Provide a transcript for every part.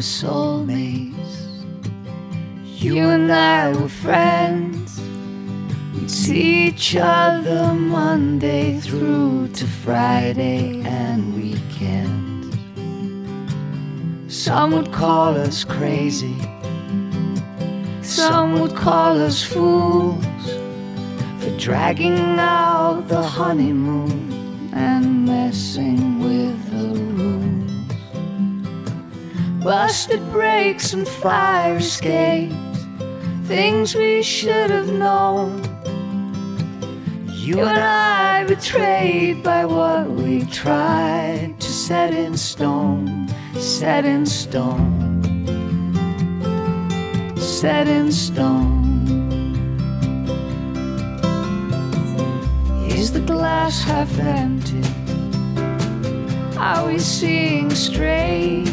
Were soulmates. You and I were friends. We'd see each other Monday through to Friday and weekend. Some would call us crazy. Some would call us fools for dragging out the honeymoon and messing with. Busted brakes and fire escapes, things we should have known. You and I betrayed by what we tried to set in stone, set in stone set in stone. Is the glass half empty? Are we seeing straight?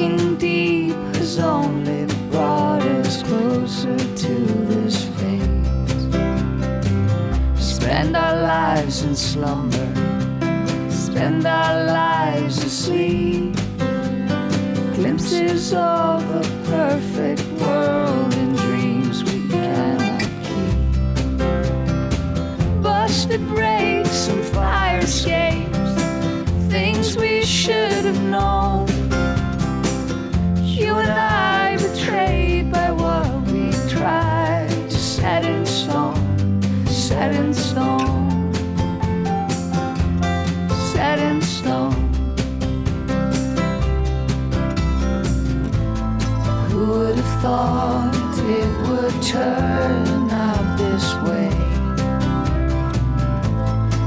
Drinking deep has only brought us closer to this fate. Spend our lives in slumber, spend our lives asleep glimpses of a perfect world in dreams we cannot keep. Busted brakes and fire escapes, things we should have known. You and I betrayed by what we tried to set in stone, set in stone, set in stone. Who would have thought it would turn out this way?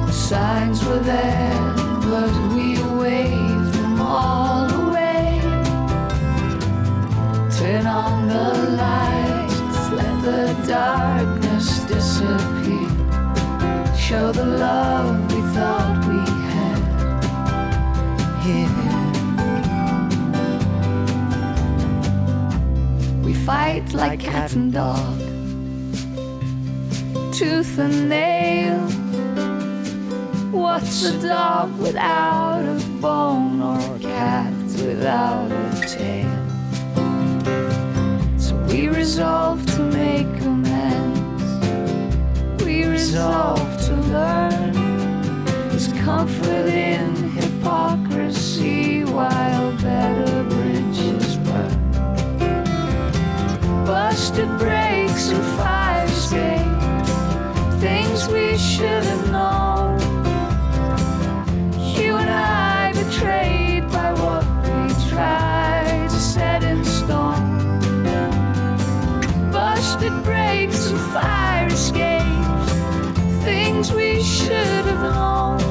The signs were there, Turn on the lights, let the darkness disappear. Show the love we thought we had here. We fight like cat and dog, tooth and nail. What's a dog without a bone or a cat without a tail? We resolve to make amends. We resolve to learn. There's comfort in hypocrisy while better bridges burn busted brakes and fire escapes, things we should have known. Should have known.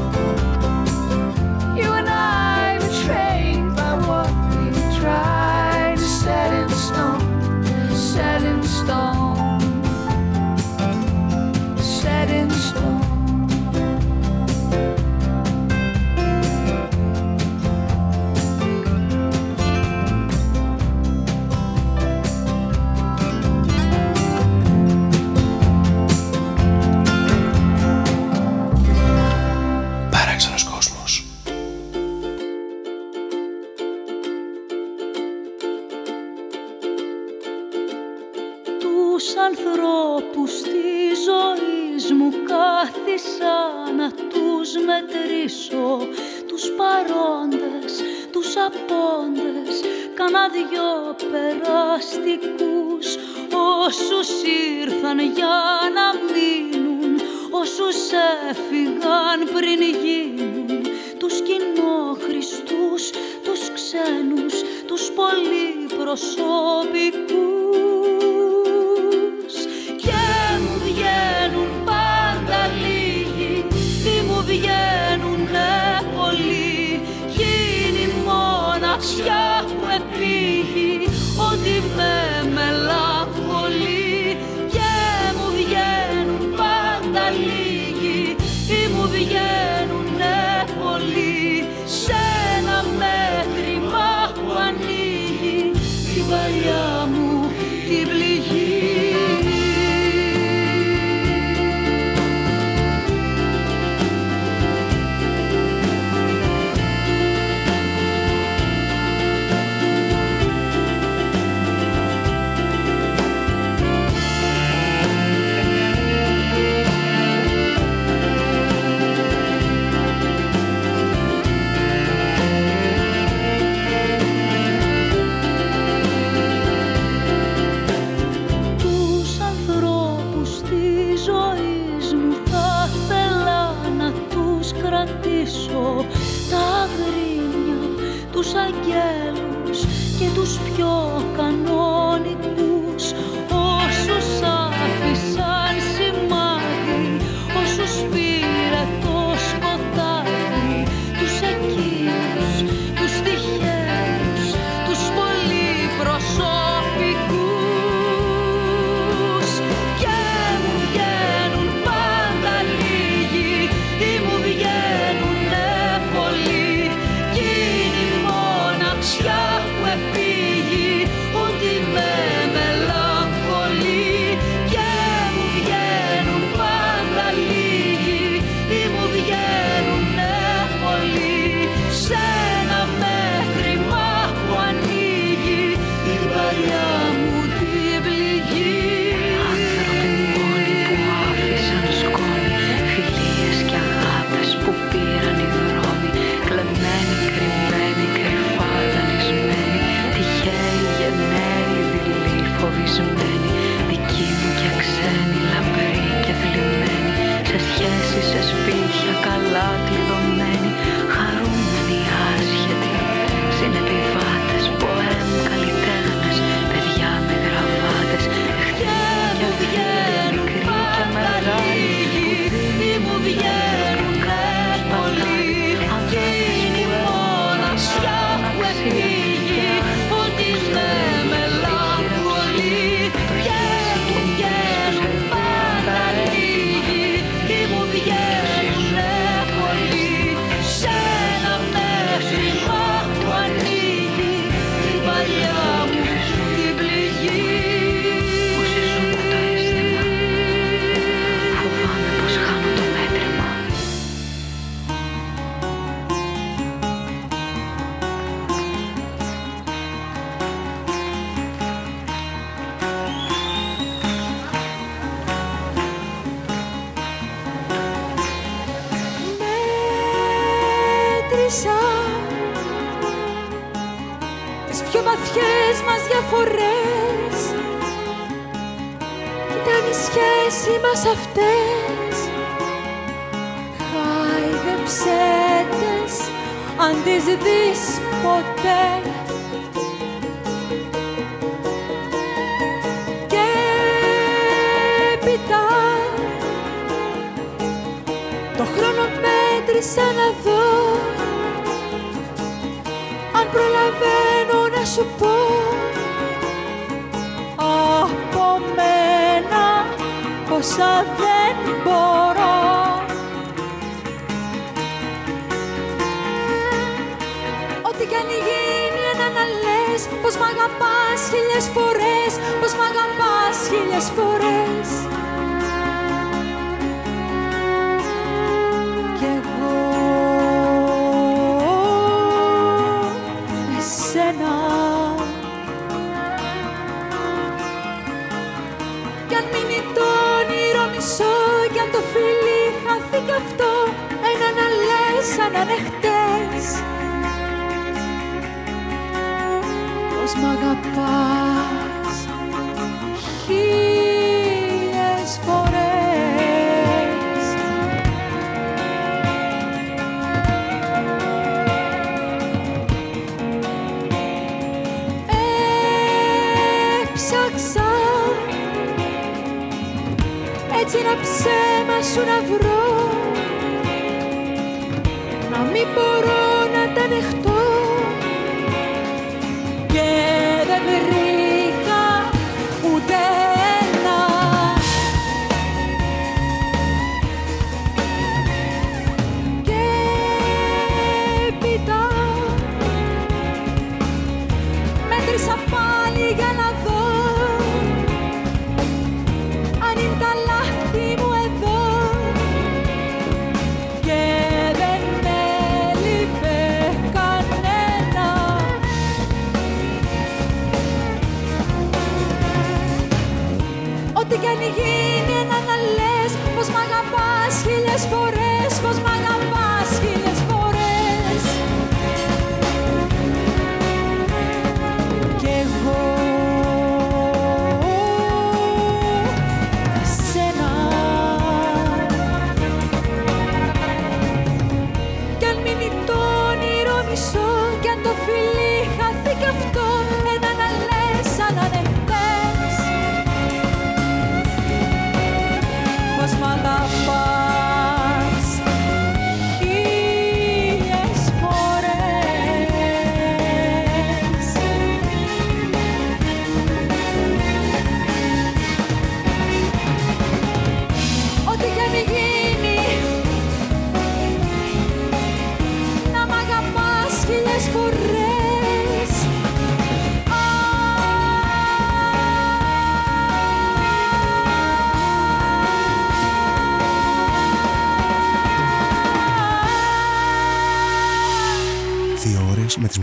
το όνειρο μισό κι αν το φιλί χαθεί κι αυτό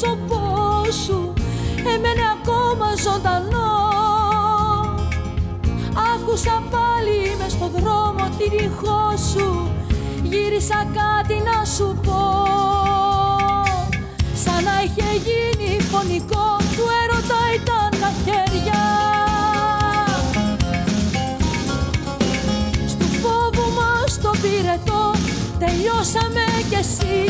Πρόσωπό σου Έμενε ακόμα ζωντανό. Άκουσα πάλι μες στο δρόμο την ηχό σου Γύρισα κάτι να σου πω. Σαν να είχε γίνει φωνικό του έρωτα ήταν τα χέρια. Στου φόβου μας το πυρετό τελειώσαμε κι εσύ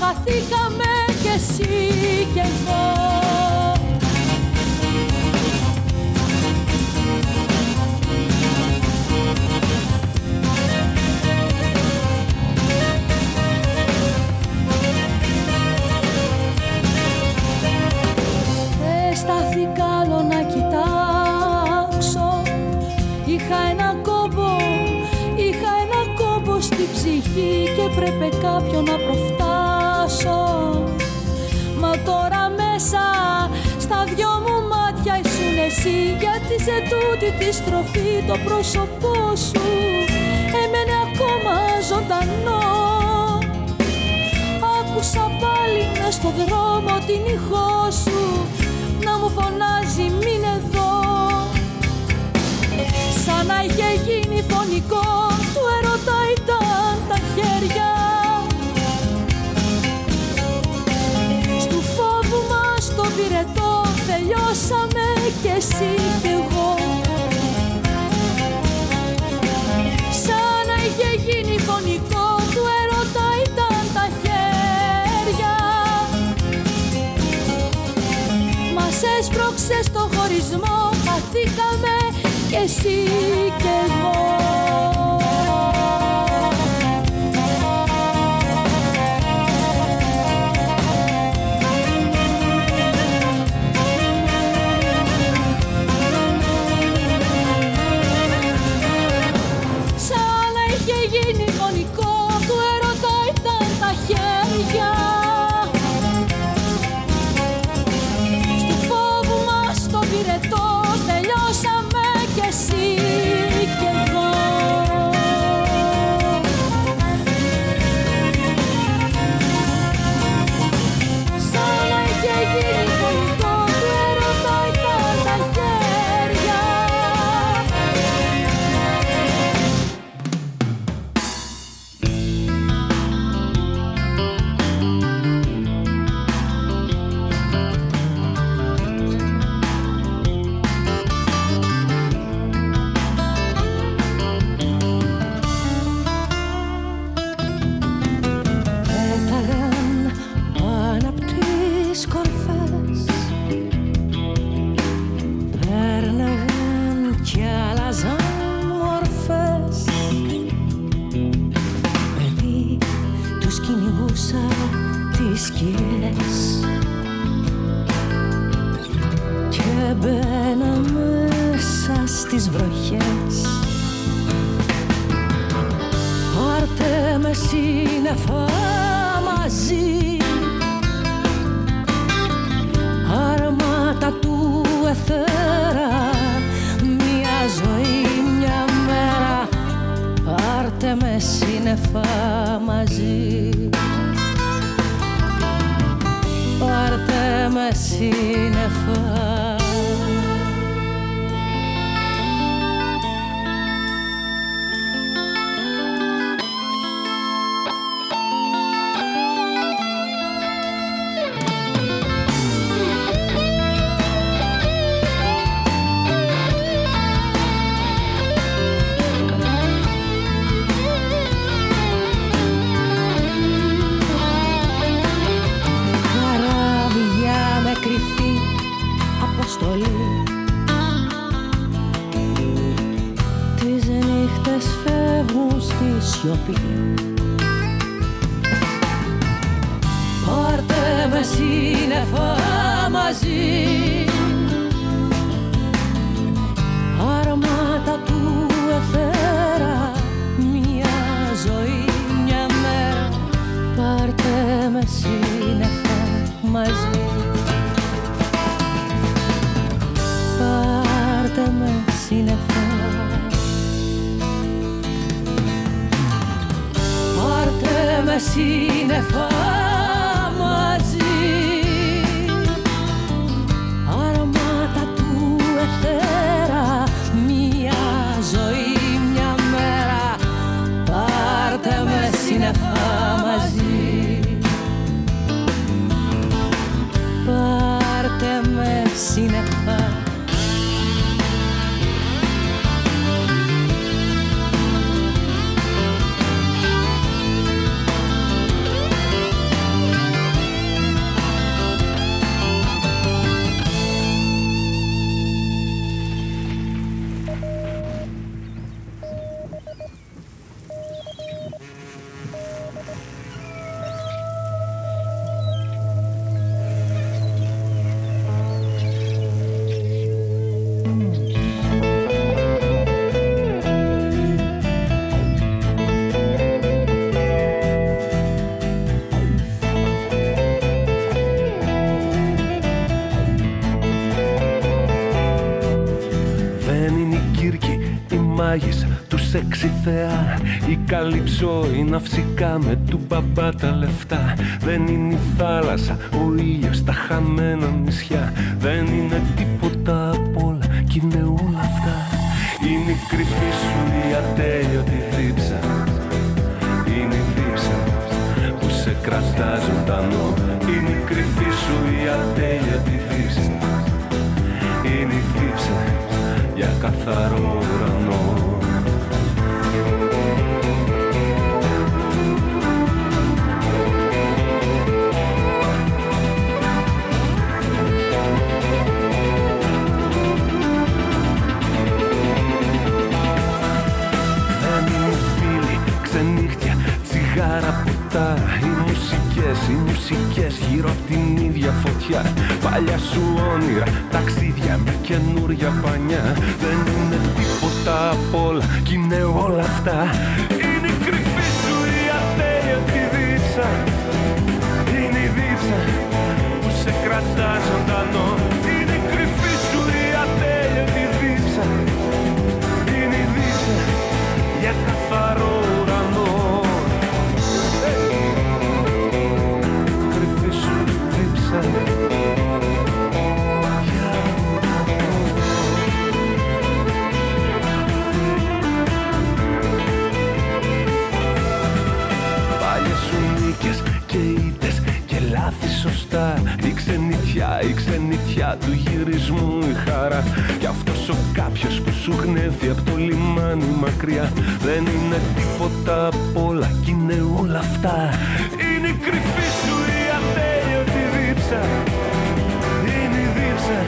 χαθήκαμε σε τούτη τη στροφή το πρόσωπό σου. Έμενε ακόμα ζωντανό. Άκουσα πάλι μες στο δρόμο την ηχό σου. Να μου φωνάζει μην εδώ Σαν να είχε γίνει φωνικό του έρωτα ήταν τα χέρια. Στου φόβου μας το πυρετό τελειώσαμε κι εσύ Μας έσπρωξε στο χωρισμό χαθήκαμε κι εσύ κι εγώ καλύψω η ναυσικά με του μπαμπά τα λεφτά. Δεν είναι η θάλασσα, ο ήλιος, τα χαμένα νησιά. Δεν είναι τίποτα απ' όλα κι είναι όλα αυτά. Είναι η κρυφή σου η ατέλειωτη δίψα. Είναι η δίψα που σε κρατάς ζωντανό. Είναι η κρυφή σου η ατέλειωτη δίψα. Είναι η δίψα για καθαρό ουρανό οι μουσικές γύρω από την ίδια φωτιά. Παλιά σου όνειρα, ταξίδια με καινούρια πανιά. Δεν είναι τίποτα απ' όλα κι είναι όλα αυτά. Είναι η κρυφή σου η ατέλειωτη δίψα Είναι η δίψα που σε κρατάς ζωντανό ξενιτιά, η ξενιτιά του γυρισμού η χαρά. Κι αυτός ο κάποιος που σου γνεύει από το λιμάνι μακριά. Δεν είναι τίποτα απ' όλα κι είναι όλα αυτά. Είναι η κρυφή σου η ατέλειωτη δίψα. Είναι η δίψα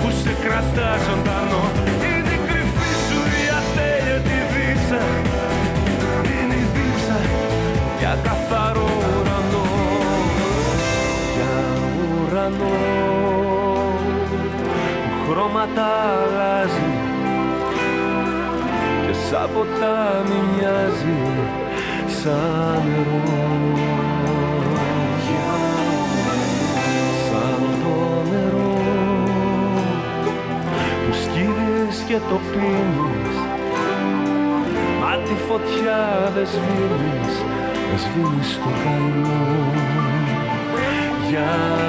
που σε κρατά ζωντανό. Είναι η κρυφή σου η ατέλειωτη δίψα. Είναι η δίψα για καθαρό ουρανό που χρώματα αλλάζει και σαν ποτάμι μοιάζει σαν νερό. Σαν το νερό που σκύβεις και το πίνεις Μα τη φωτιά δεν σβήνεις, δεν σβήνεις το καημό για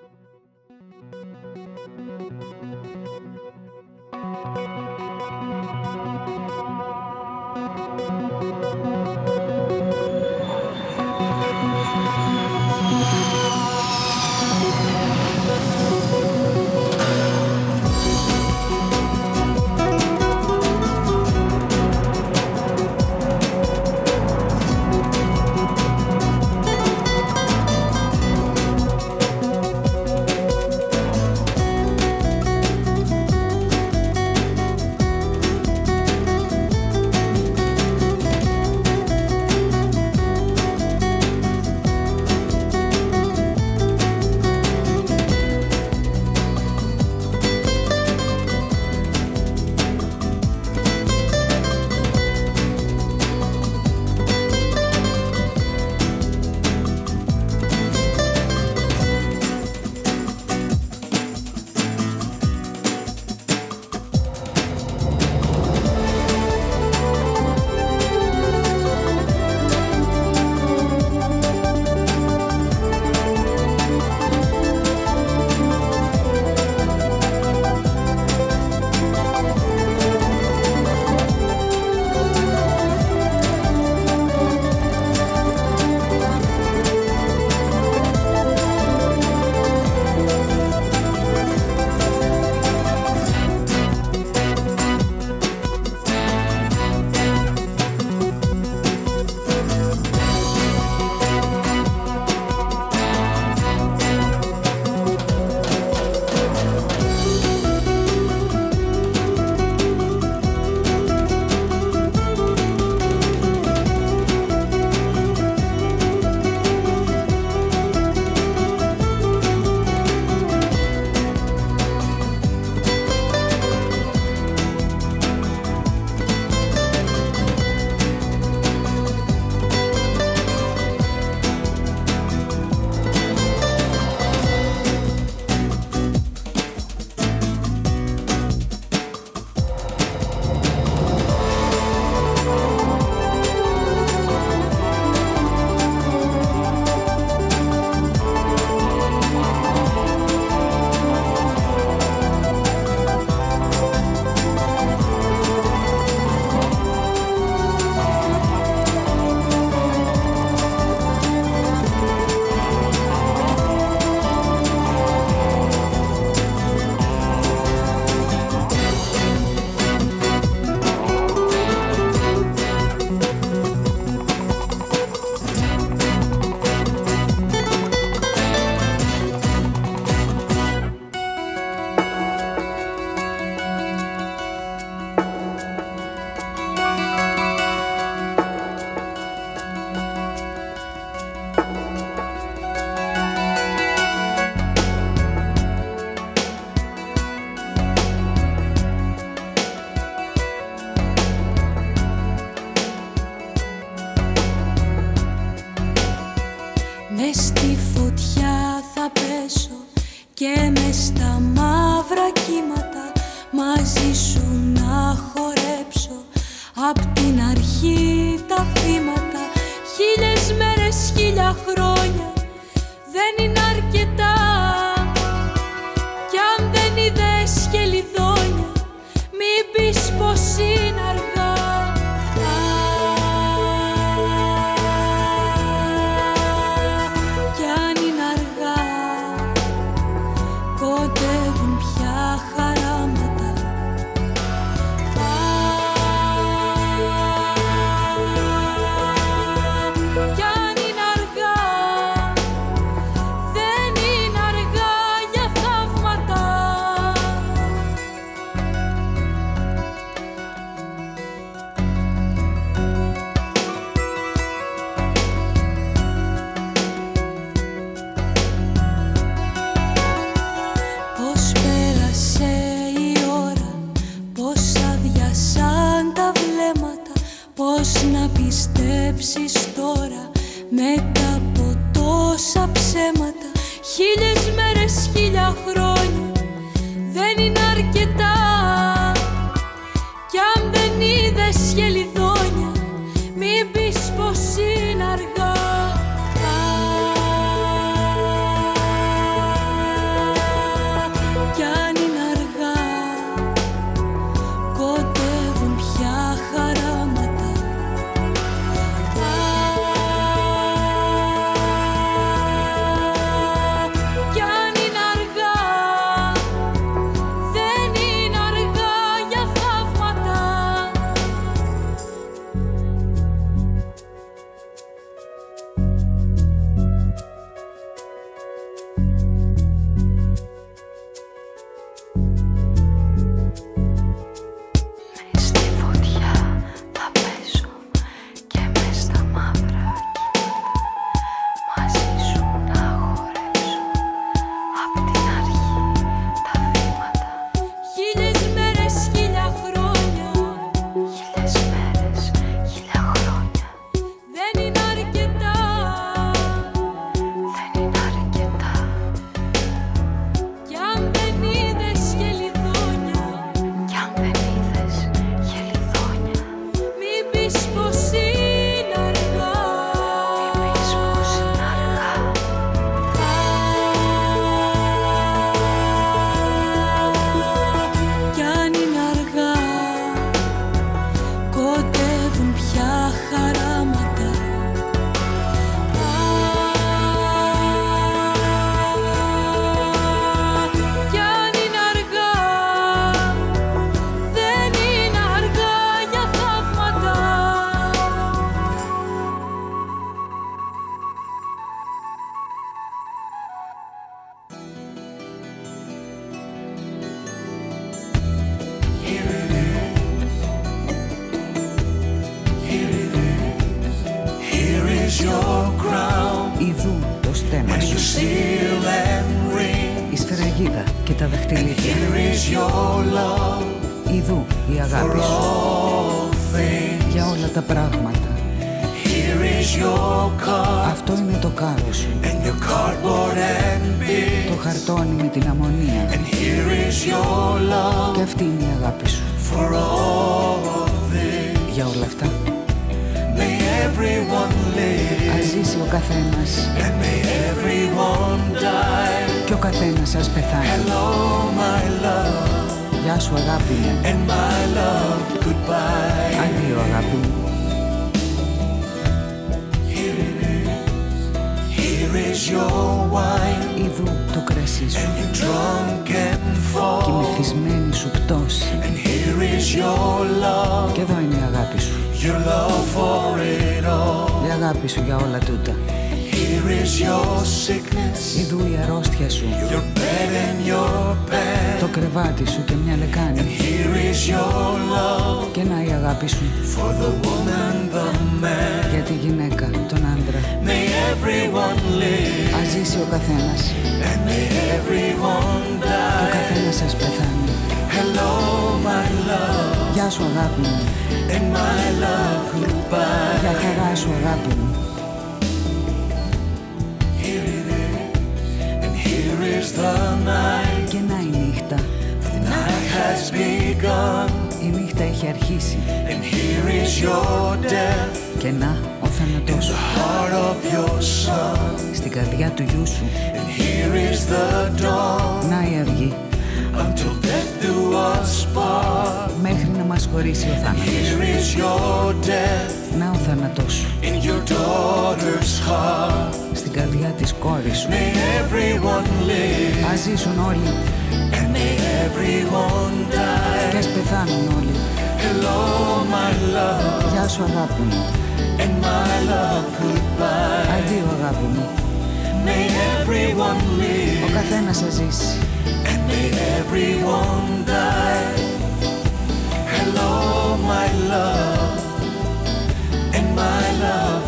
για όλα τα πράγματα. Αυτό είναι το κάρο σου. Το χαρτόνι με την αμμονία. Και αυτή είναι η αγάπη σου. Για όλα αυτά. Ας ζήσει ο καθένας. Και ο καθένας σας πεθάνει Hello. Γεια σου αγάπη. And my love goodbye. Αντίο αγάπη Εδώ Here it is. Here is το κρασί σου. And you're drunk Και μεθυσμένη σου πτώση. Και εδώ είναι η αγάπη σου. Η αγάπη σου για όλα τούτα. Εδώ is your η αρρώστια σου. Το κρεβάτι σου και μια λεκάνη Και να η αγάπη σου For the woman, the man. Για τη γυναίκα, τον άντρα may live. Ας ζήσει ο καθένας And may die. Και ο καθένας σας πεθάνει Hello, my love. Γεια σου αγάπη μου And my love. Για χαρά σου αγάπη μου Here it is, and here is the night Η νύχτα έχει αρχίσει. Και να ο θάνατός σου. Στην καρδιά του γιού σου. Να η αυγή. Μέχρι να μας χωρίσει ο θάνατος. Να ο θάνατός σου. Στην καρδιά της κόρης σου. Ας ζήσουν όλοι. Και ας πεθάνουν όλοι. Γεια σου αγάπη μου. Αντίο αγάπη μου. Ο καθένας θα ζήσει. May everyone die. Hello, my love, and my love,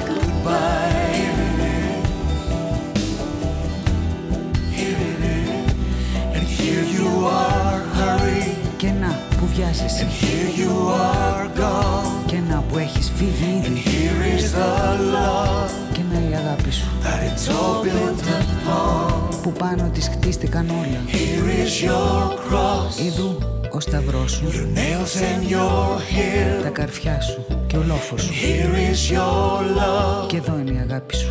να που βιάζεσαι Here you are gone, Και να που έχεις φύγει ήδη. Here is the love Και να η αγάπη σου. that it's all built upon. Που πάνω της χτίστηκαν όλα. Here is your cross, Είδου ο σταυρός σου. Your nails and your hair. Τα καρφιά σου και ο λόφος σου Here is your love Και εδώ είναι η αγάπη σου.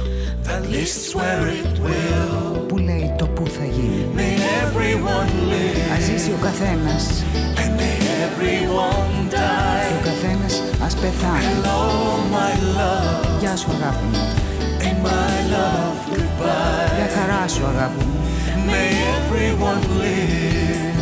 that lists where it will. Που λέει το που θα γίνει. May everyone live. Ας ζήσει ο καθένας and may everyone Και die. ο καθένας ας πεθάνει Hello, my love, Γεια σου αγάπη μου and my love, goodbye. Για χαρά σου αγάπη μου May everyone live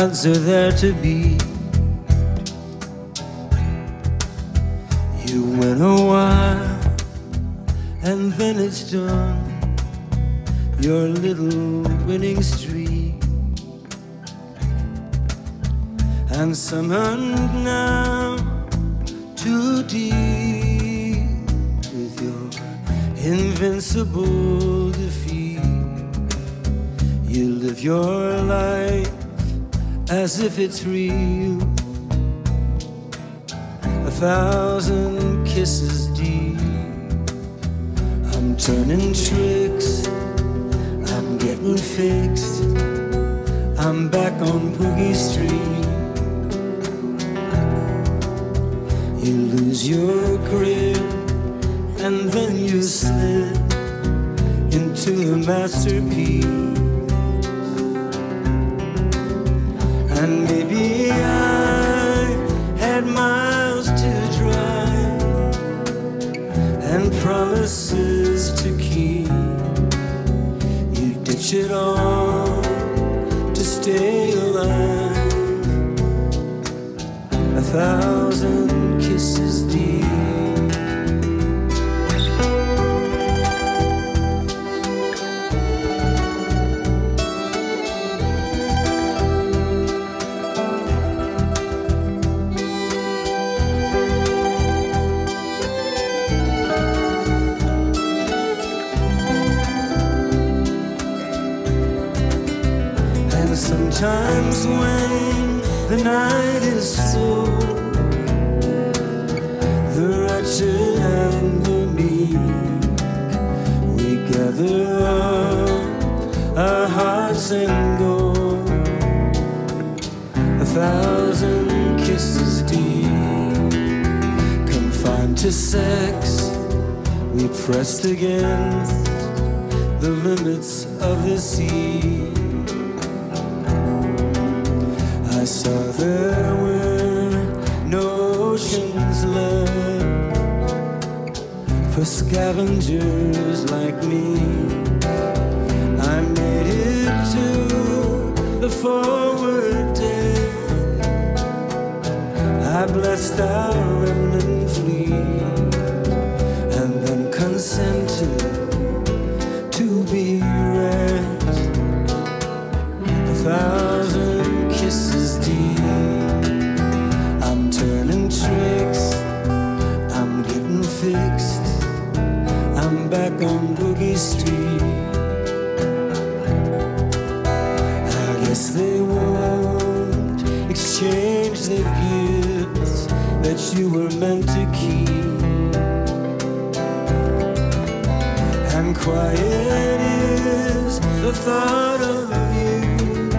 Odds are there to beat. You win a while, and then it's done. Your little winning streak, and somehow as if it's real. A thousand kisses deep. I'm turning tricks. I'm getting fixed. I'm back on Boogie Street. You lose your grip and then you slip into the masterpiece. Sometimes when the night is slow, the wretched and the meek, we gather up our hearts and go a thousand kisses deep, confined to sex, we pressed against the limits of the sea. For scavengers like me. I made it to the forward deck. I blessed our remnant fleet and then consented to be wrecked a thousand kisses deep. I'm turning tricks, I'm getting fixed, you were meant to keep. And quiet is the thought of you.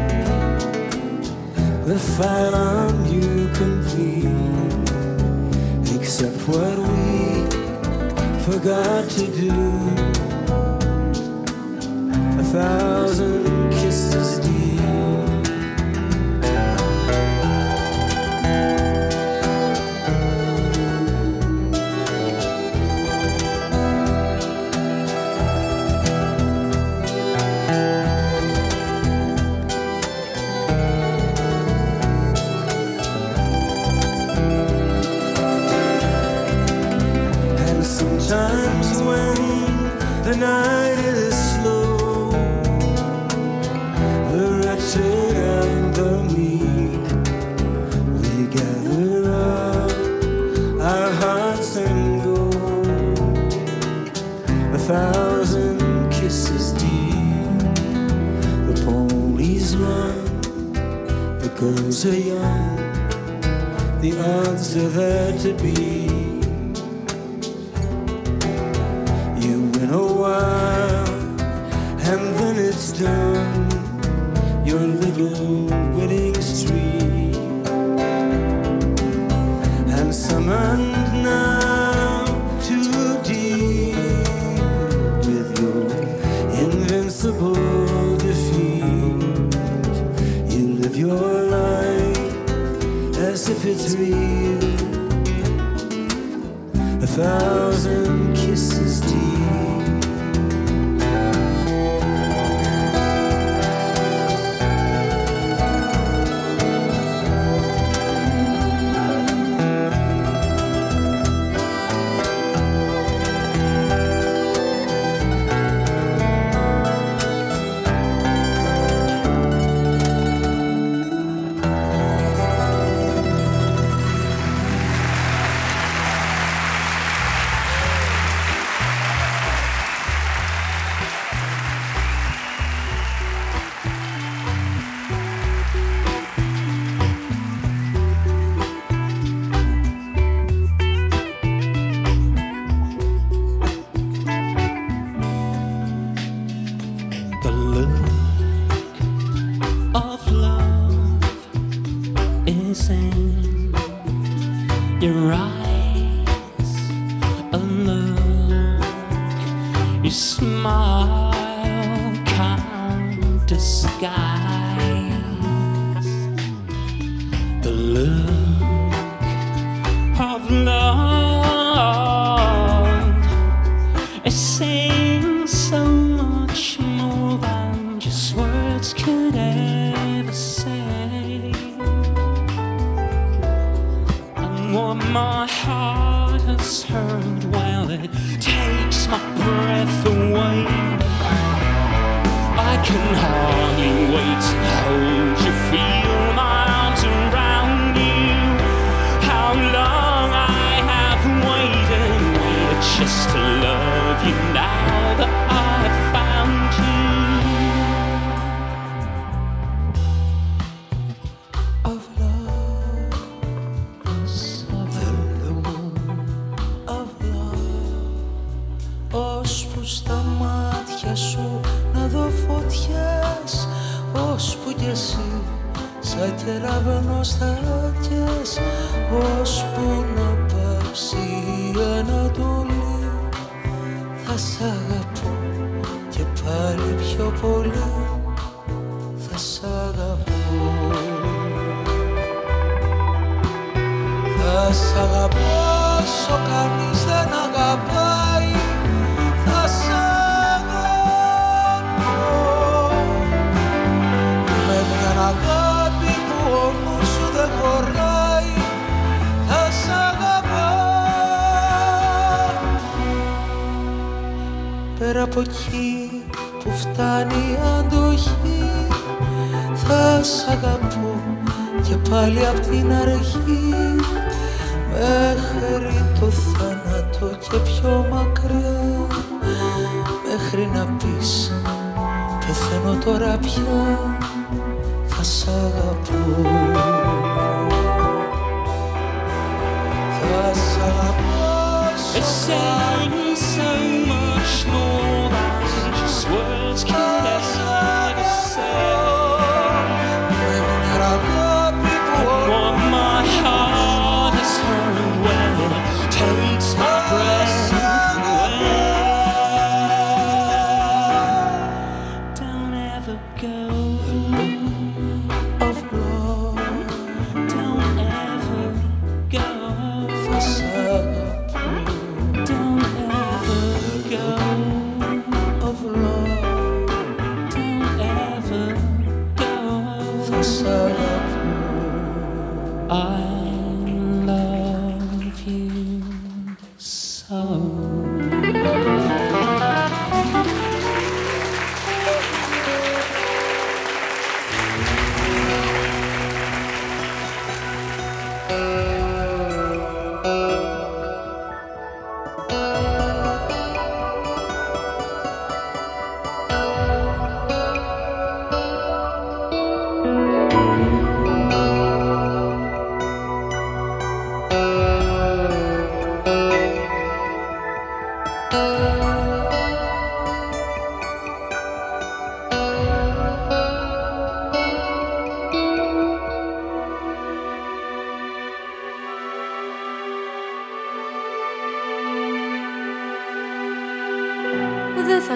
The file on you complete except what we forgot to do. A thousand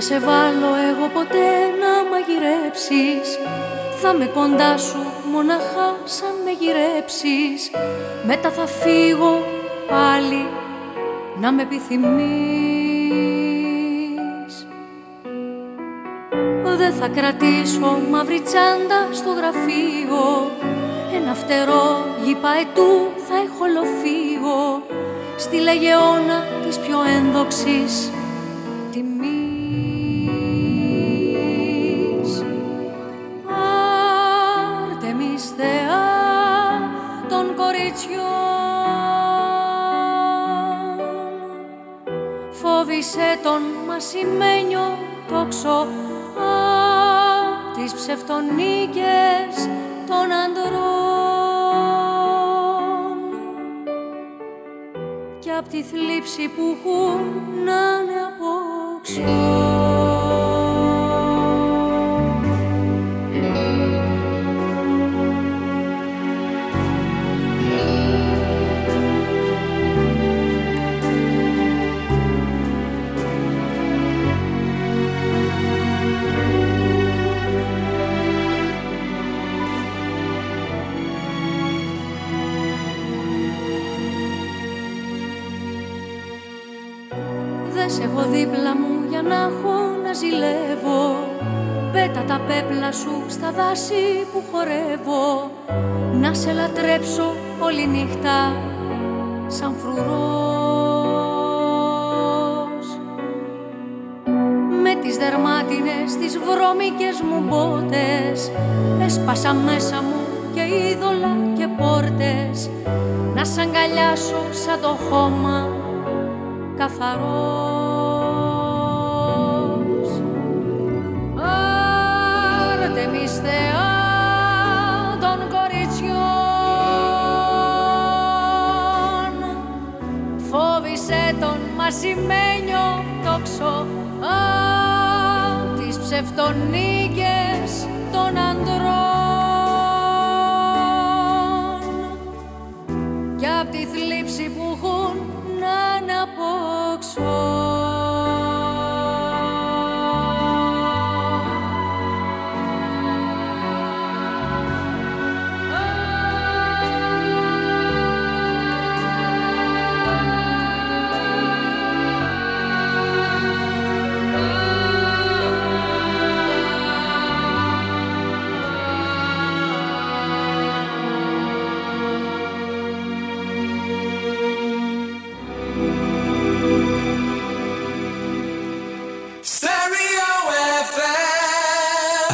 σε βάλω εγώ ποτέ να μαγειρέψεις. Θα με κοντά σου μοναχά σαν με γυρέψεις. Μετά θα φύγω πάλι να με επιθυμείς. Δεν θα κρατήσω μαύρη τσάντα στο γραφείο. Ένα φτερό γυπαετού θα έχω λοφύγω. Στη λεγεώνα της πιο ένδοξης σημαίνιο τόξο α, τις ψευτονίκες των ανδρών και από τη θλίψη που έχουν να είναι απόξω. Όλη νύχτα σαν φρουρός. Με τις δερμάτινες τις βρώμικες μου μπότες Έσπασα μέσα μου και είδωλα και πόρτες. Να σ' αγκαλιάσω σαν το χώμα ασημένιο τόξο απ' τις ψευτονίκες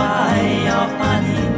fire on you.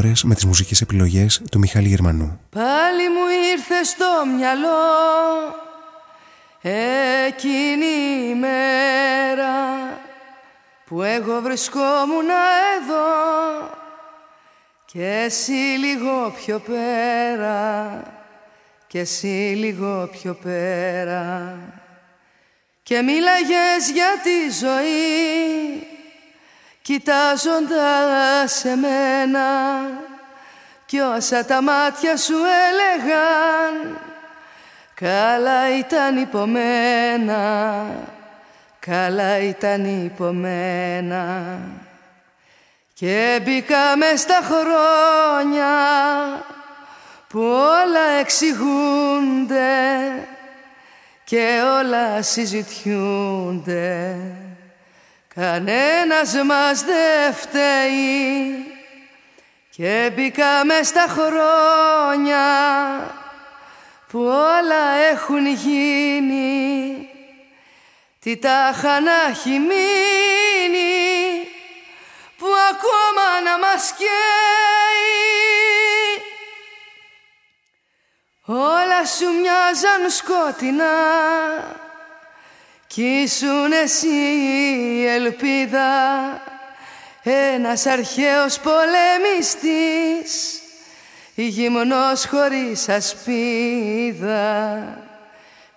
ώρες με τις μουσικές επιλογές του Μιχάλη Γερμανού. Πάλι μου ήρθε στο μυαλό εκείνη η μέρα που εγώ βρισκόμουν εδώ και εσύ λίγο πιο πέρα και εσύ λίγο πιο πέρα και μίλαγες για τη ζωή κοιτάζοντας εμένα κι όσα τα μάτια σου έλεγαν καλά ήταν υπομένα καλά ήταν υπομένα. Και μπήκα μες στα χρόνια που όλα εξηγούνται και όλα συζητιούνται κανένας μας δεν φταίει. Και μπήκα μες στα χρόνια που όλα έχουν γίνει. Τι τα να έχει μείνει που ακόμα να μας καίει. Όλα σου μοιάζαν σκότεινα κι ήσουν εσύ η ελπίδα ένας αρχαίος πολεμιστής γυμνός χωρίς ασπίδα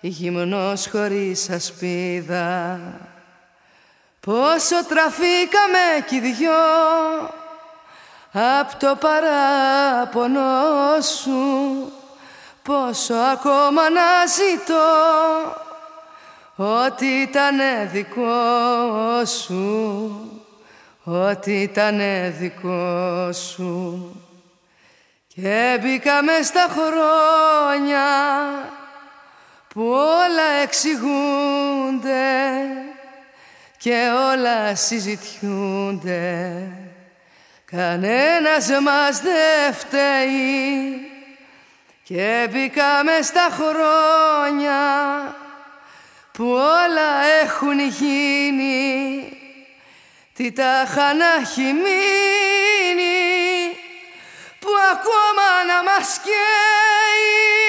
γυμνός χωρίς ασπίδα. Πόσο τραφήκαμε κι δυο Απ' το παράπονο σου Πόσο ακόμα να ζητώ Ότι ήταν δικό σου Ότι ήταν δικό σου. Και μπήκα μες στα χρόνια Που όλα εξηγούνται Και όλα συζητιούνται. Κανένας μας δεν φταίει. Και μπήκα μες στα χρόνια που όλα έχουν γίνει τι τα να έχει μείνει που ακόμα να μας καίει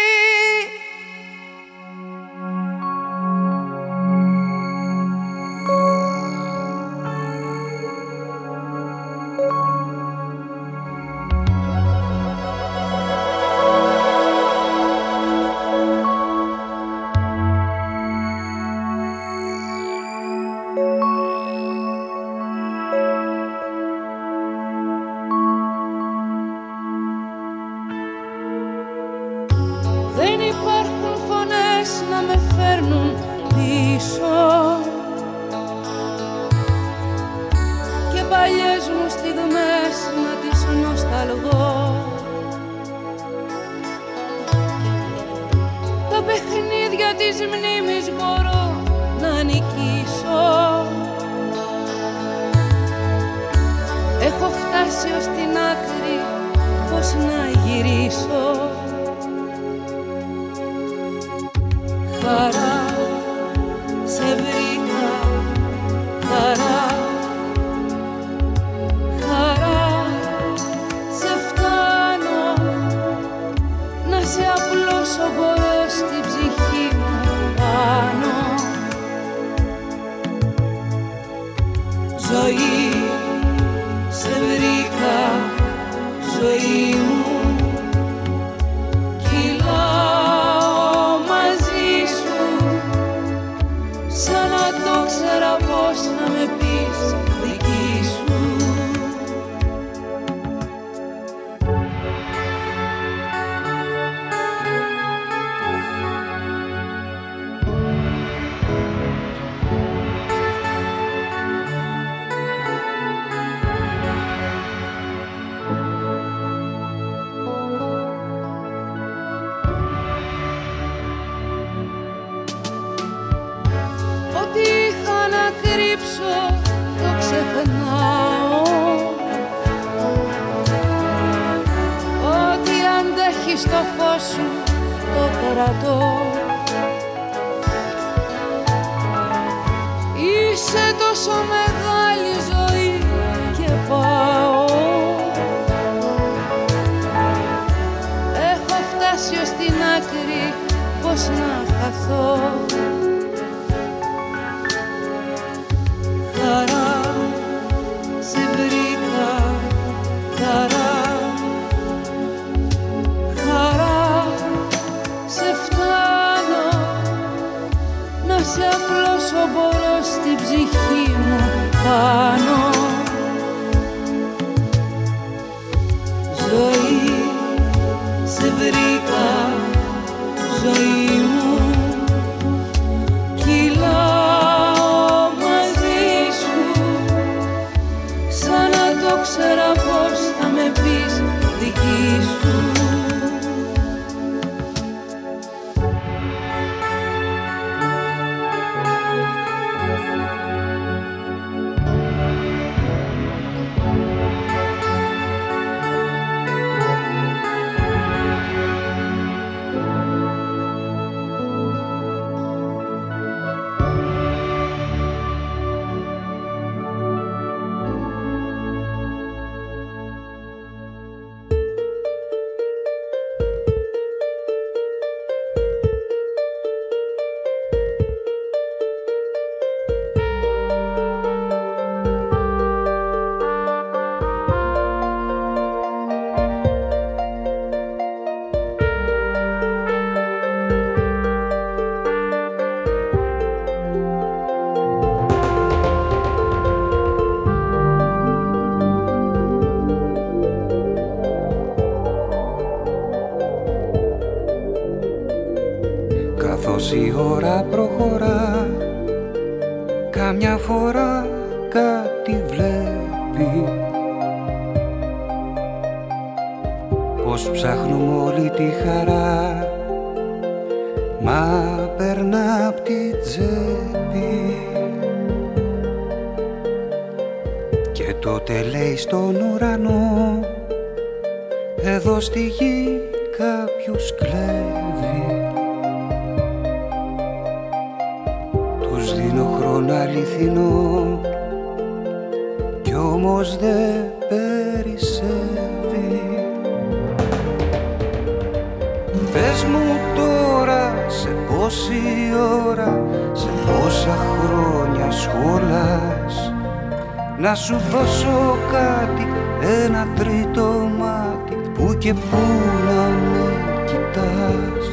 και πού να με κοιτάς.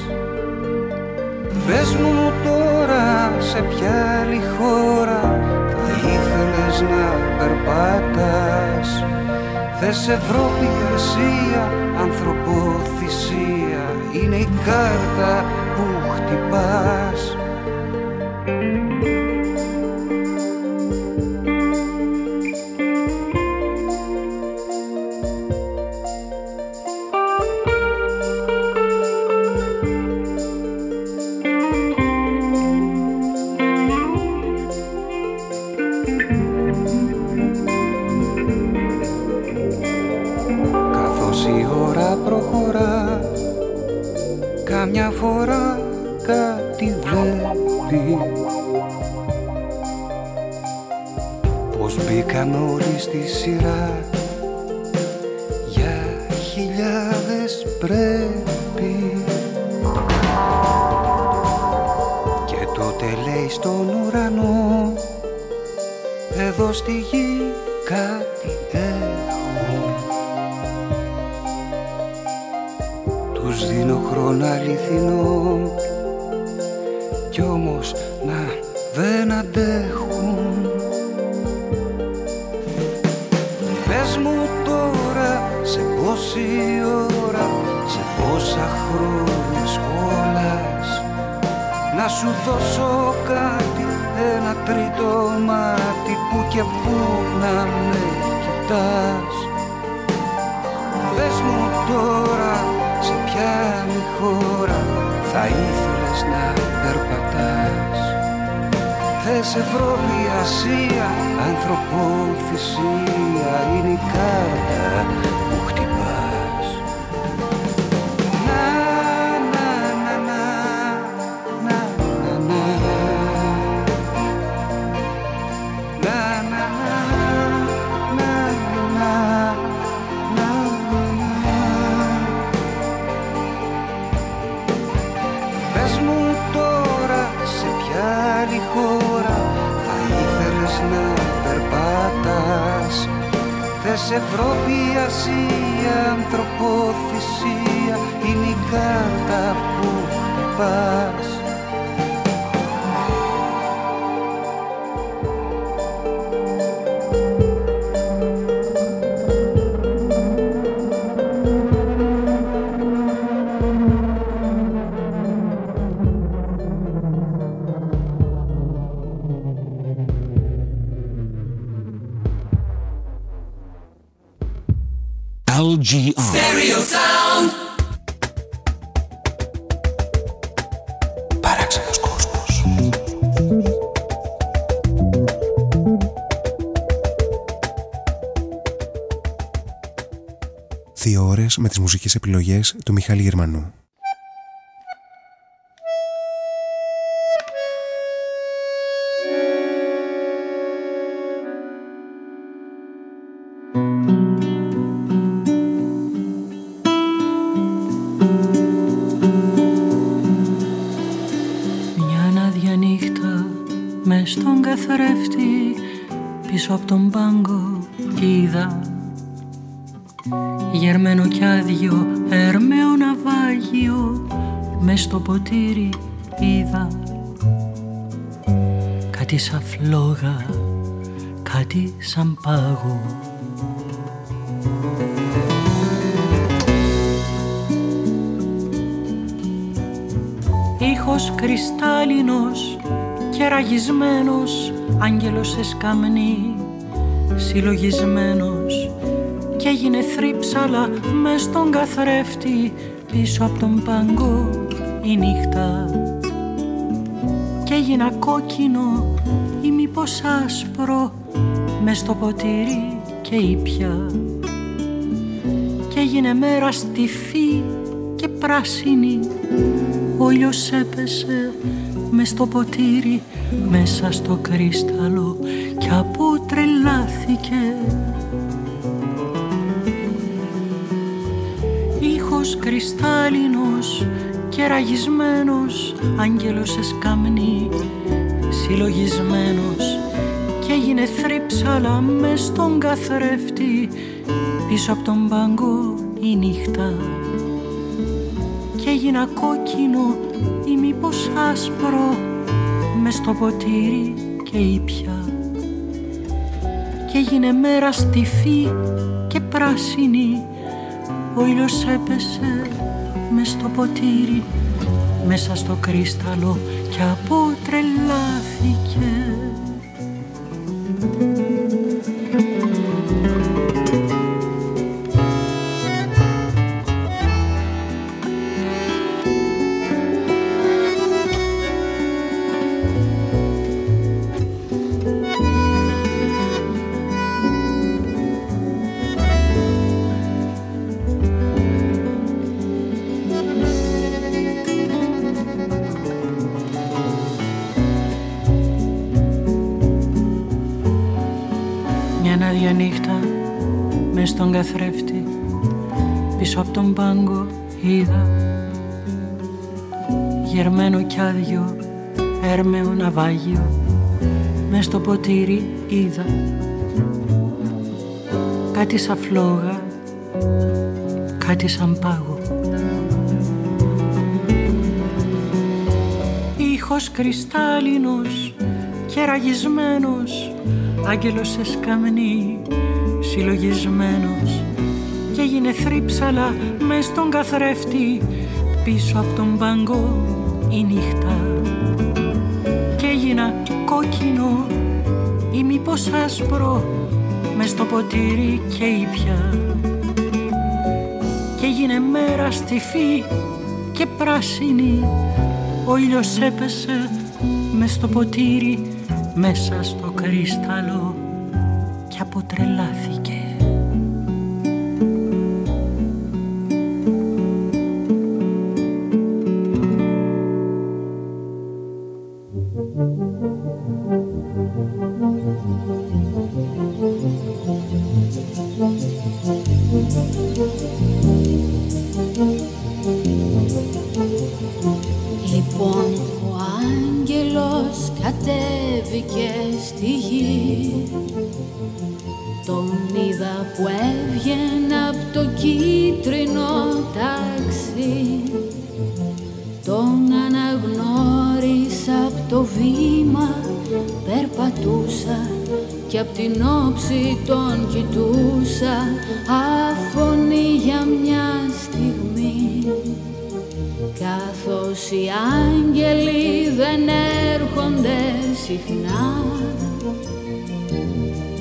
Πες μου τώρα σε ποια άλλη χώρα θα ήθελες να περπάτας Θες Ευρώπη, Ασία, ανθρωποθυσία είναι η κάρτα που χτυπάς. Μουσικές επιλογές του Μιχάλη Γερμανού. Μια άδεια νύχτα μες στον καθρέφτη πίσω από τον πάγκο είδα γερμένο κι άδειο έρμεο ναυάγιο μες στο ποτήρι είδα. Κάτι σαν φλόγα κάτι σαν πάγο. Ήχος κρυστάλλινος και ραγισμένος Άγγελος σε σκαμνή συλλογισμένος Κι έγινε θρύψαλα μες στον καθρέφτη Πίσω από τον πάγκο η νύχτα. Κι έγινα κόκκινο ή μήπως άσπρο μες στο ποτήρι και ήπια Κι έγινε μέρα στιφή και πράσινη ο ήλιος έπεσε μες στο ποτήρι μέσα στο κρίσταλο και αποτρελάθηκε κρυστάλλινος και ραγισμένος άγγελος σε σκαμνή συλλογισμένος. Και έγινε θρύψαλα μες στον καθρέφτη πίσω από τον πάγκο η νύχτα. Και έγινα κόκκινο ή μήπως άσπρο μες στο ποτήρι και ήπια. Και έγινε μέρα στιφή και πράσινη ο ήλιος έπεσε μες στο ποτήρι μέσα στο κρίσταλο και αποτρελάθηκε καθρέφτη. Πίσω από τον πάγκο είδα γερμένο κι άδειο έρμεο ναυάγιο. Μες στο ποτήρι είδα κάτι σαν φλόγα κάτι σαν πάγο. Ήχος κρυστάλλινος και ραγισμένος άγγελος σε σκαμνή συλλογισμένος και έγινε θρύψαλα μες στον καθρέφτη πίσω από τον πάγκο η νύχτα και έγινα κόκκινο ή μήπως άσπρο μες στο ποτήρι και ήπια και έγινε μέρα στιφή και πράσινη ο ήλιος έπεσε μες στο ποτήρι μέσα στο κρίσταλο και αποτρελάθηκε. Λοιπόν ο άγγελος κατέβηκε στη γη. Τον είδα που έβγαινε από το κίτρινο ταξί. Τον αναγνώρισα από το βήμα Περπατούσα και απ' την όψη τον κοιτούσα Αφωνή για μια στιγμή. Καθώς οι άγγελοι δεν έρχονται συχνά.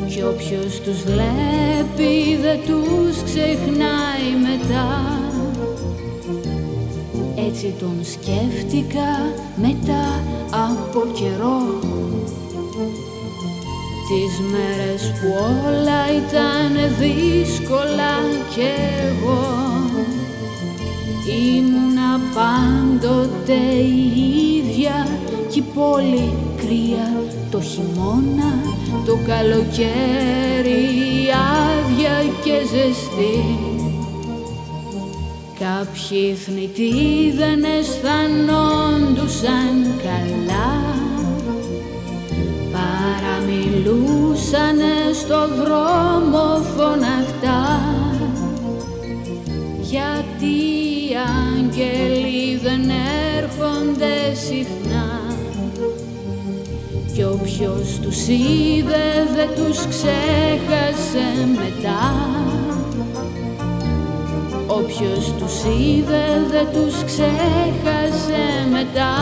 Κι όποιος τους βλέπει δεν τους τους ξεχνάει μετά. Έτσι τον σκέφτηκα μετά από καιρό. Τις μέρες που όλα ήταν δύσκολα κι εγώ Ήμουνα πάντοτε η ίδια κι η πόλη κρύα. Το χειμώνα, το καλοκαίρι άδεια και ζεστή. Κάποιοι θνητοί δεν αισθανόντουσαν καλά. Παραμιλούσανε στο δρόμο φωναχτά. Γιατί οι άγγελοι δεν έρχονται συχνά κι όποιος τους είδε δεν τους ξέχασε μετά. Όποιος τους είδε δεν τους ξέχασε μετά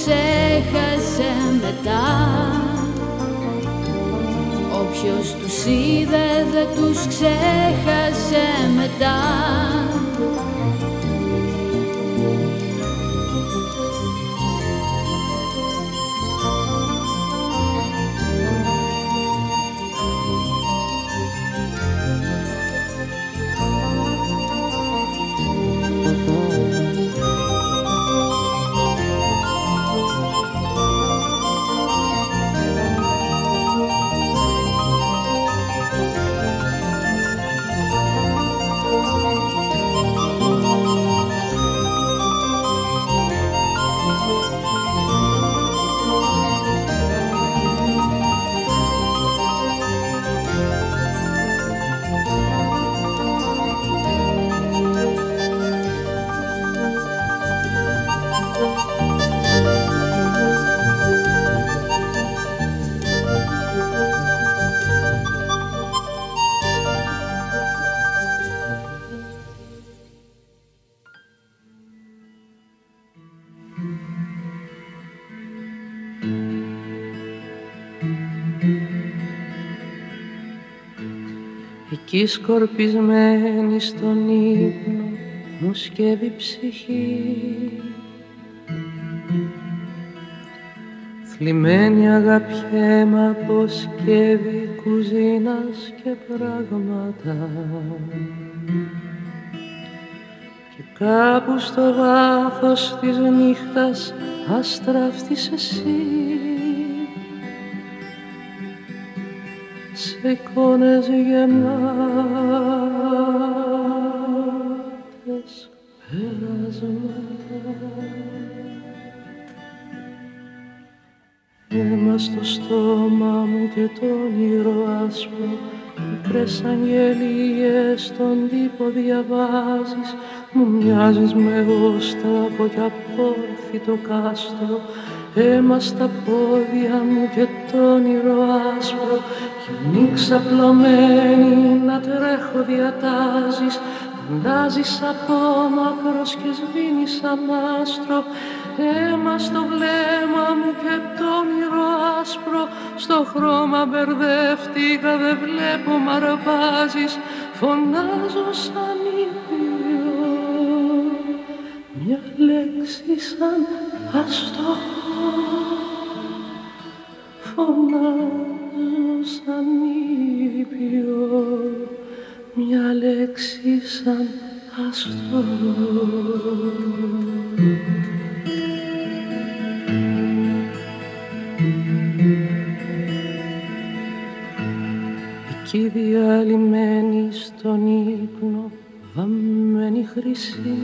ξέχασε μετά. Όποιος τους είδε δεν τους ξέχασε μετά Εκεί σκορπισμένη στον ύπνο μου σκεύει ψυχή. Θλιμμένη αγαπιέμαι από σκεύη κουζίνας και πράγματα. Και κάπου στο βάθος της νύχτας αστράφτης εσύ εικόνες γεμάτες περάσματα Αίμα στο στόμα μου και το όνειρο άσπρο Μικρές αγγελίες στον τύπο διαβάζεις. Μου μοιάζεις με όστραπο κι απόρθητο κάστρο Αίμα στα πόδια μου και το όνειρο άσπρο. Κι ξαπλωμένη να τρέχω διατάζεις. Φαντάζεις από μακρός και σβήνεις σαν άστρο. Αίμα στο βλέμμα μου και το όνειρο άσπρο. Στο χρώμα μπερδεύτηκα δεν βλέπω μ' αρπάζεις. Φωνάζω σαν ήπιος. Μια λέξη σαν αστό φωνάζω σαν ήπιο μια λέξη σαν αστό Εκεί διαλυμένη στον ύπνο βαμμένη χρυσή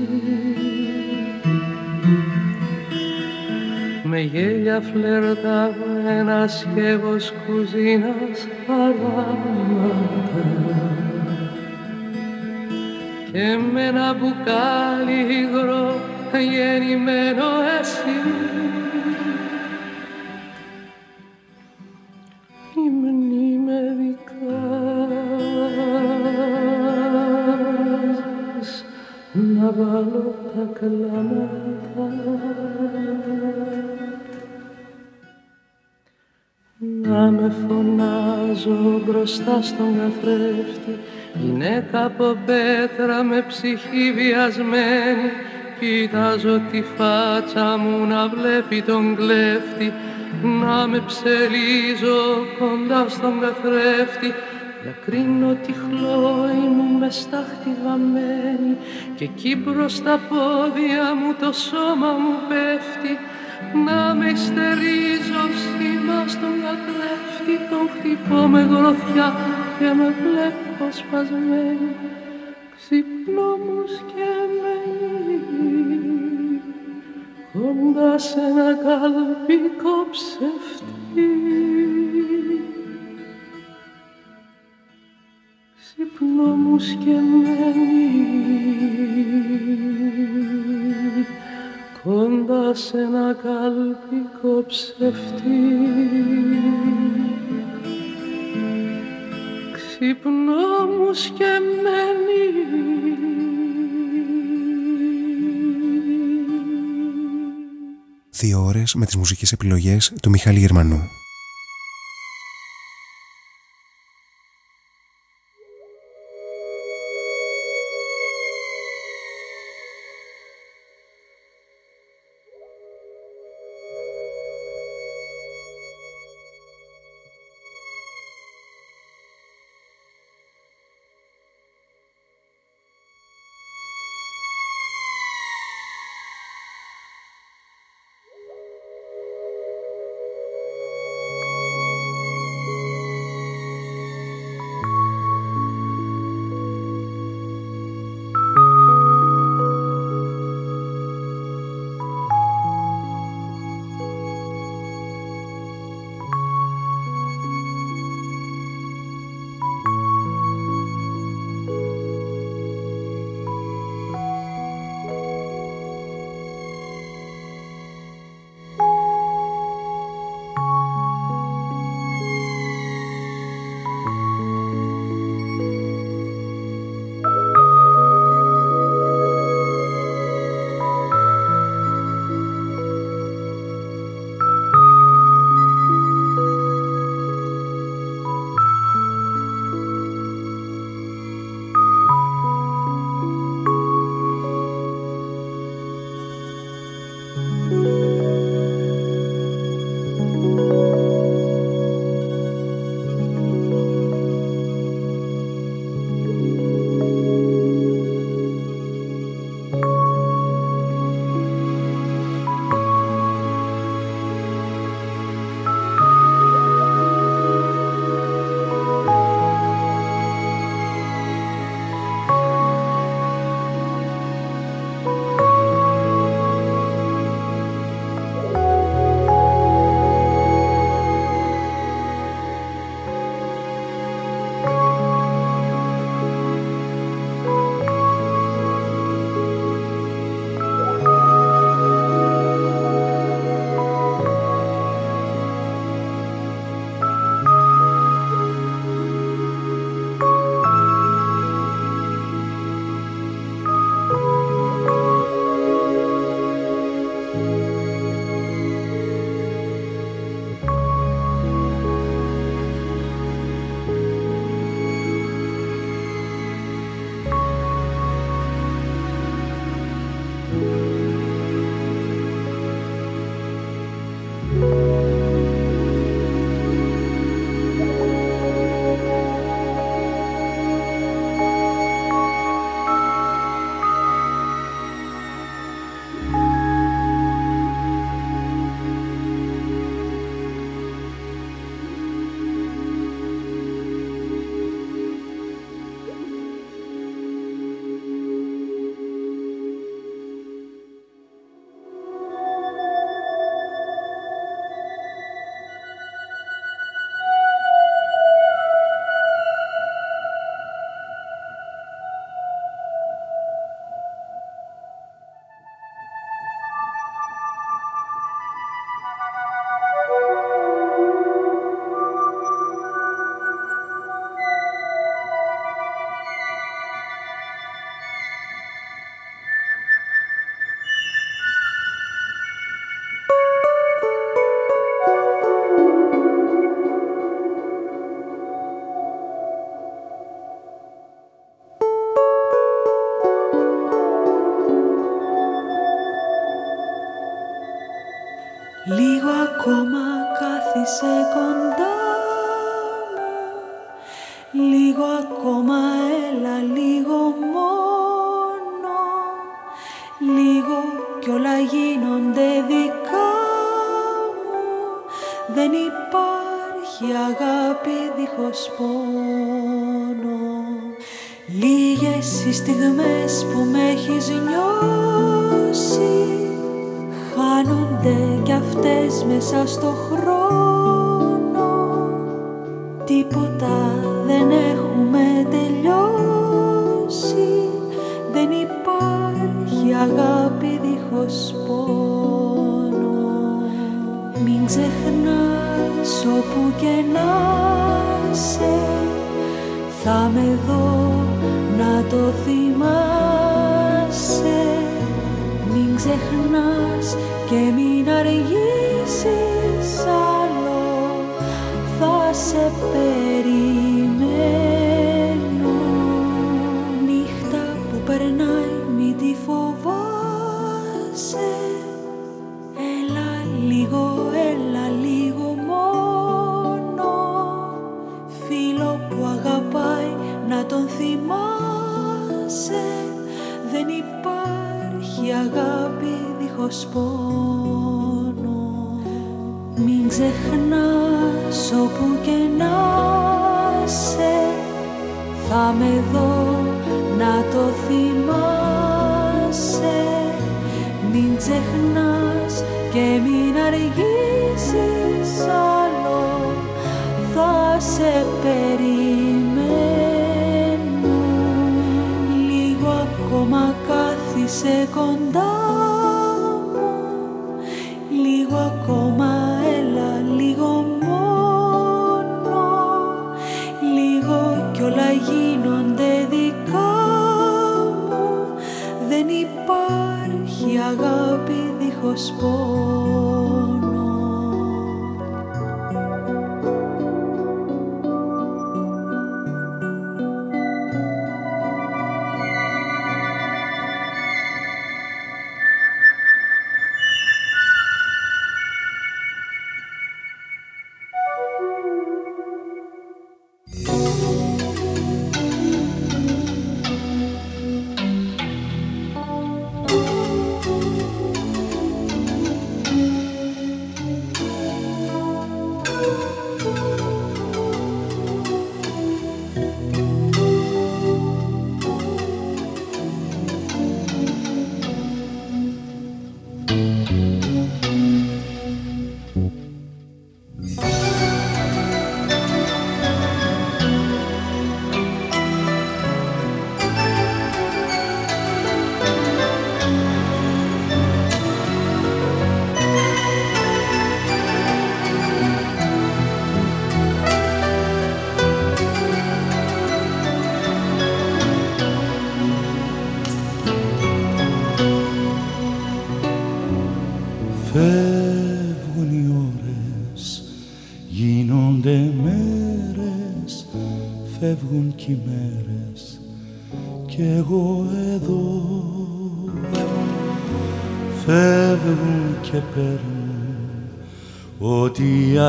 με γέλια φλερταμένα σκεύος κουζίνας χαράματα. Και με ένα μπουκάλι υγρό γεννημένο εσύ. Ύμνη με δικάζεις να βάλω τα κλάματα να με φωνάζω μπροστά στον καθρέφτη. Γυναίκα από πέτρα με ψυχή βιασμένη. Κοιτάζω τη φάτσα μου να βλέπει τον κλέφτη. Να με ψελίζω κοντά στον καθρέφτη. Διακρίνω τη χλόη μου με στάχτη βαμμένη. Και εκεί μπρος τα πόδια μου το σώμα μου πέφτει να με υστερίζω σήμα στον καθρέφτη τον χτυπώ με γροθιά και με βλέπω σπασμένη. Ξυπνώ μου σκεμμένη κοντά σε ένα καλπικό ψευτή. Ξυπνώ μου σκεμμένη κοντά σε ένα καλπικό ψευτή ξυπνώ μου σκεμμένη Δύο ώρες με τις μουσικές επιλογές του Μιχάλη Γερμανού.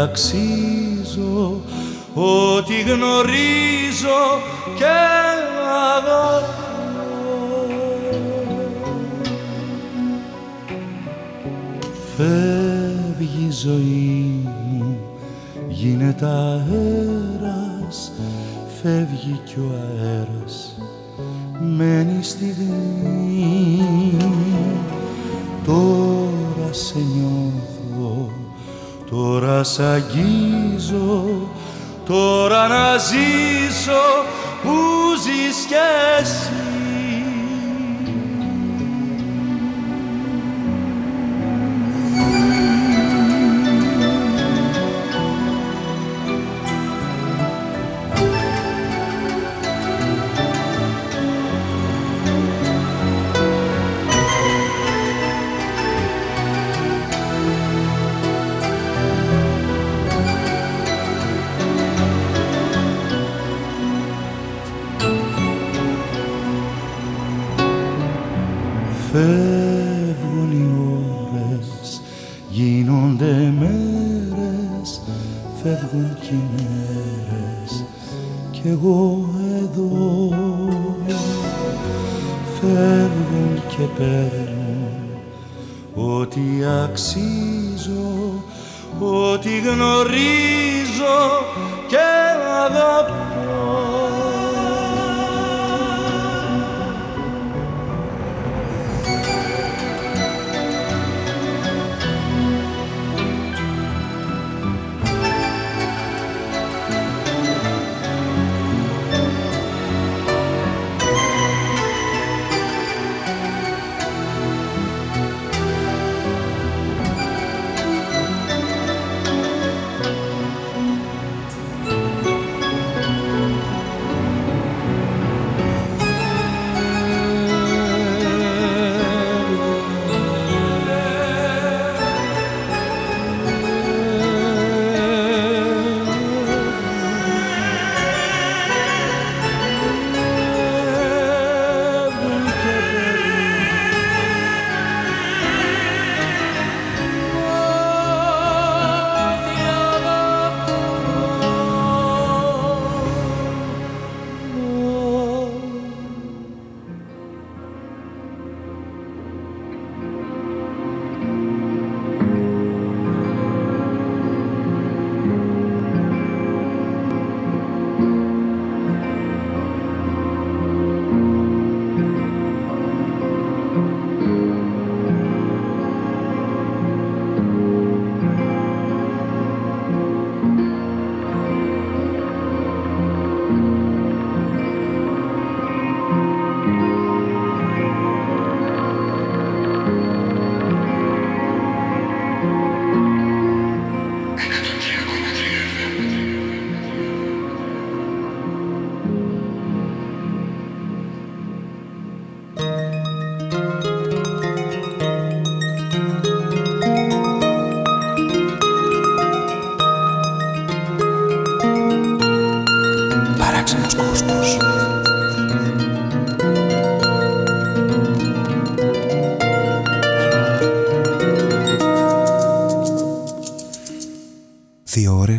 αξίζω ό,τι γνωρίζω και αγαπώ Φεύγει η ζωή μου, γίνεται αέρας, φεύγει κι ο αέρας, μένει στιγμή. αγγίζω τώρα να ζήσω.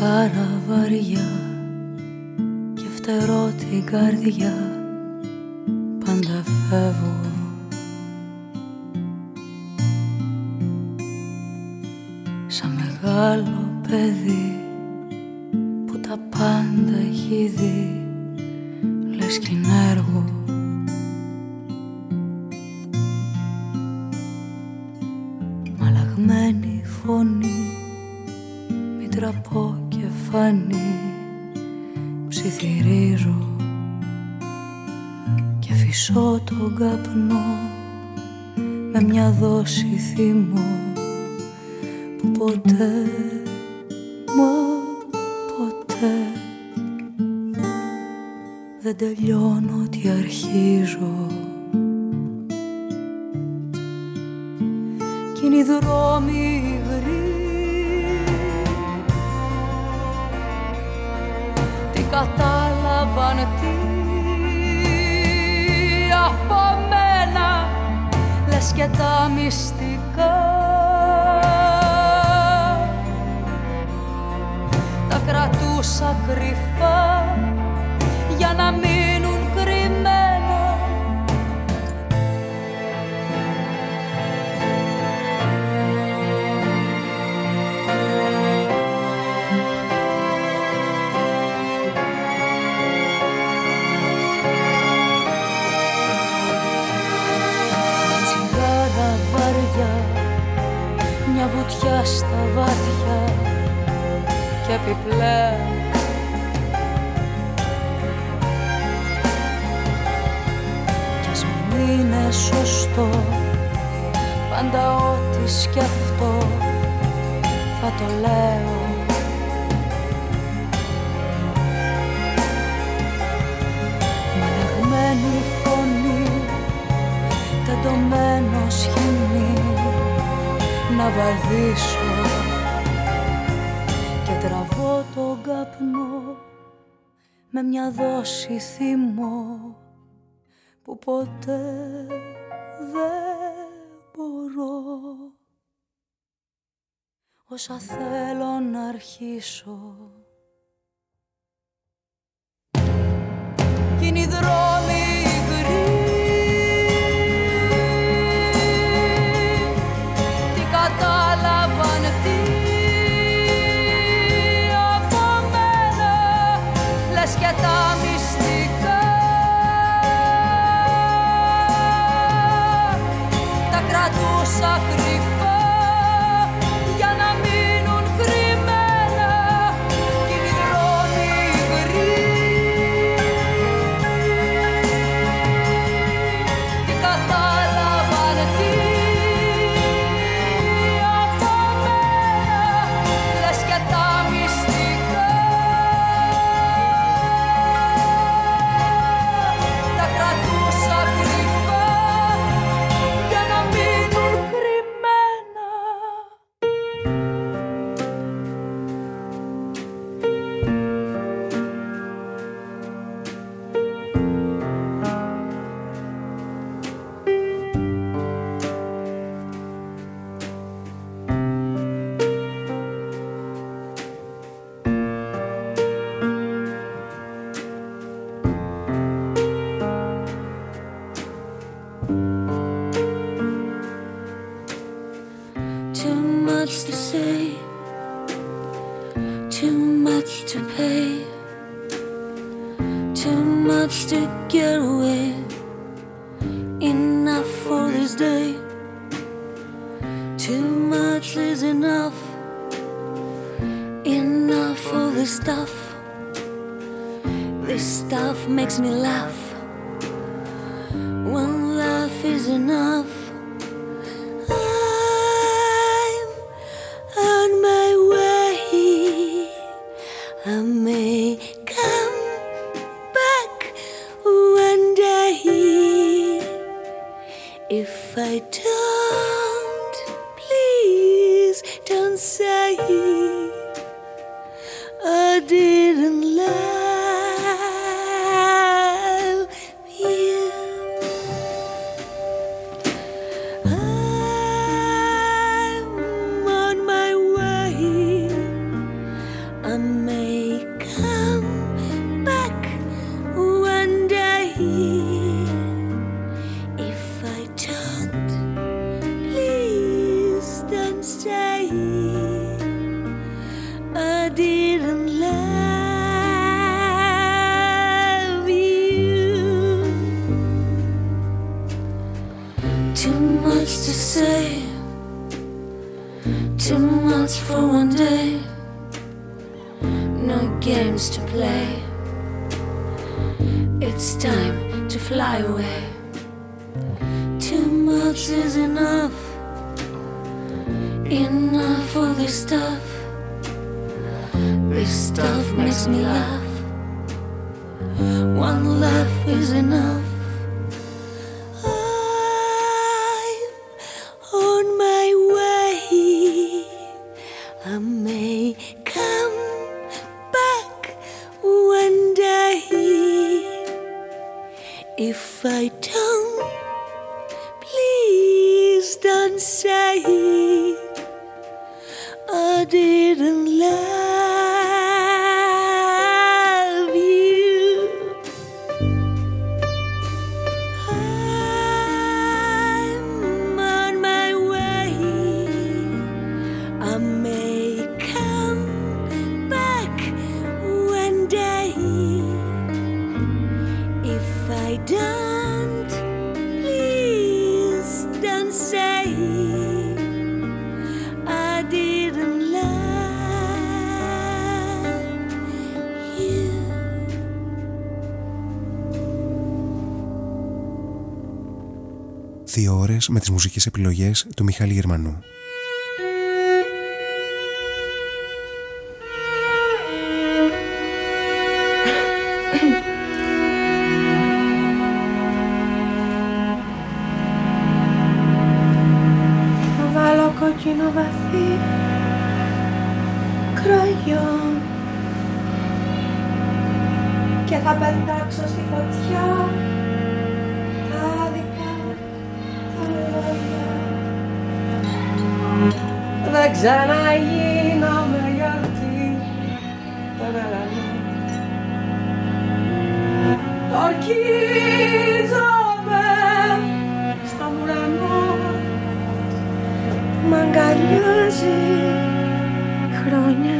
Καραβαριά και φτερώ την καρδιά πάντα φεύγω. Σαν μεγάλο παιδί που τα πάντα έχει δει λες κι τον καπνό με μια δόση θυμό που ποτέ μα ποτέ δεν τελειώνω τι αρχίζω. Κι είναι οι δρόμοι και τα μυστικά. Τα κρατούσα κρυφά βουτιά στα βάθια και επιπλέον. Κι ας μην είναι σωστό πάντα ό,τι σκεφτώ θα το λέω να βαδίσω και τραβώ τον καπνό με μια δόση θυμό που ποτέ δεν μπορώ. Όσα θέλω να αρχίσω. Κι είναι οι δρόμοι με τις μουσικές επιλογές του Μιχάλη Γερμανού. Βάλω κόκκινο βαθύ κραγιό και θα πεντάξω στη φωτιά θα ξαναγίνω με γιορτή Ορκίζομαι στο ουρανό που μ' αγκαλιάζει χρόνια.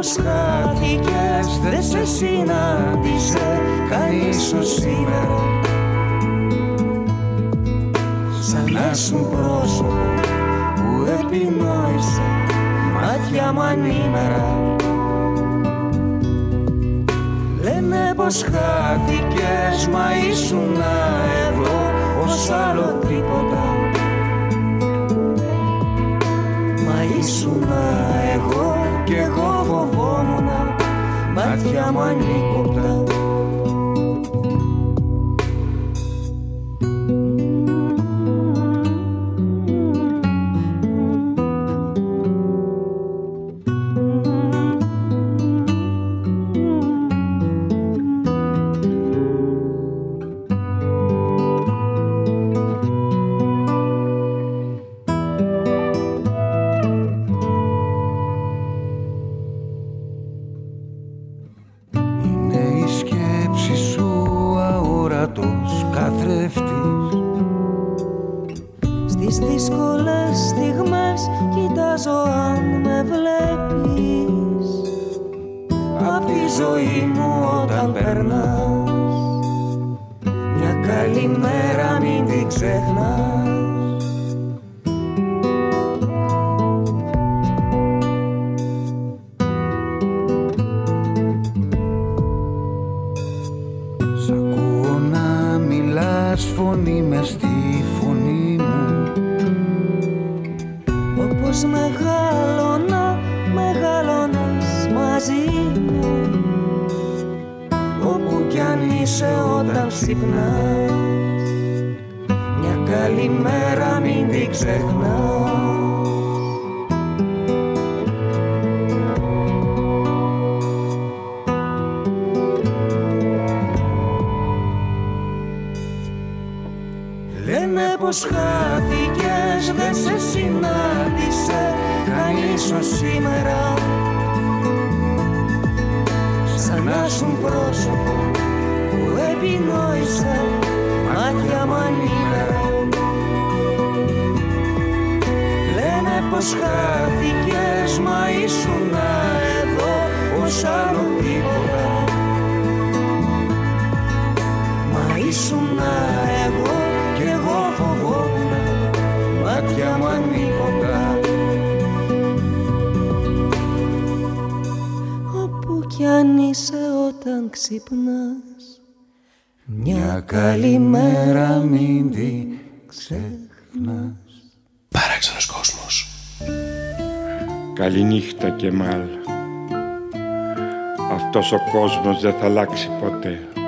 πως χάθηκες Δεν σε συνάντησε κανείς σου σήμερα Σαν να σου πρόσωπο που επινόησε Μάτια μου ανήμερα. Λένε πως χάθηκες μα ήσουν εδώ ως άλλο τίποτα. Μα ήσουν εγώ και εγώ μάτια μου ανοίγω ο κόσμος δεν θα αλλάξει ποτέ.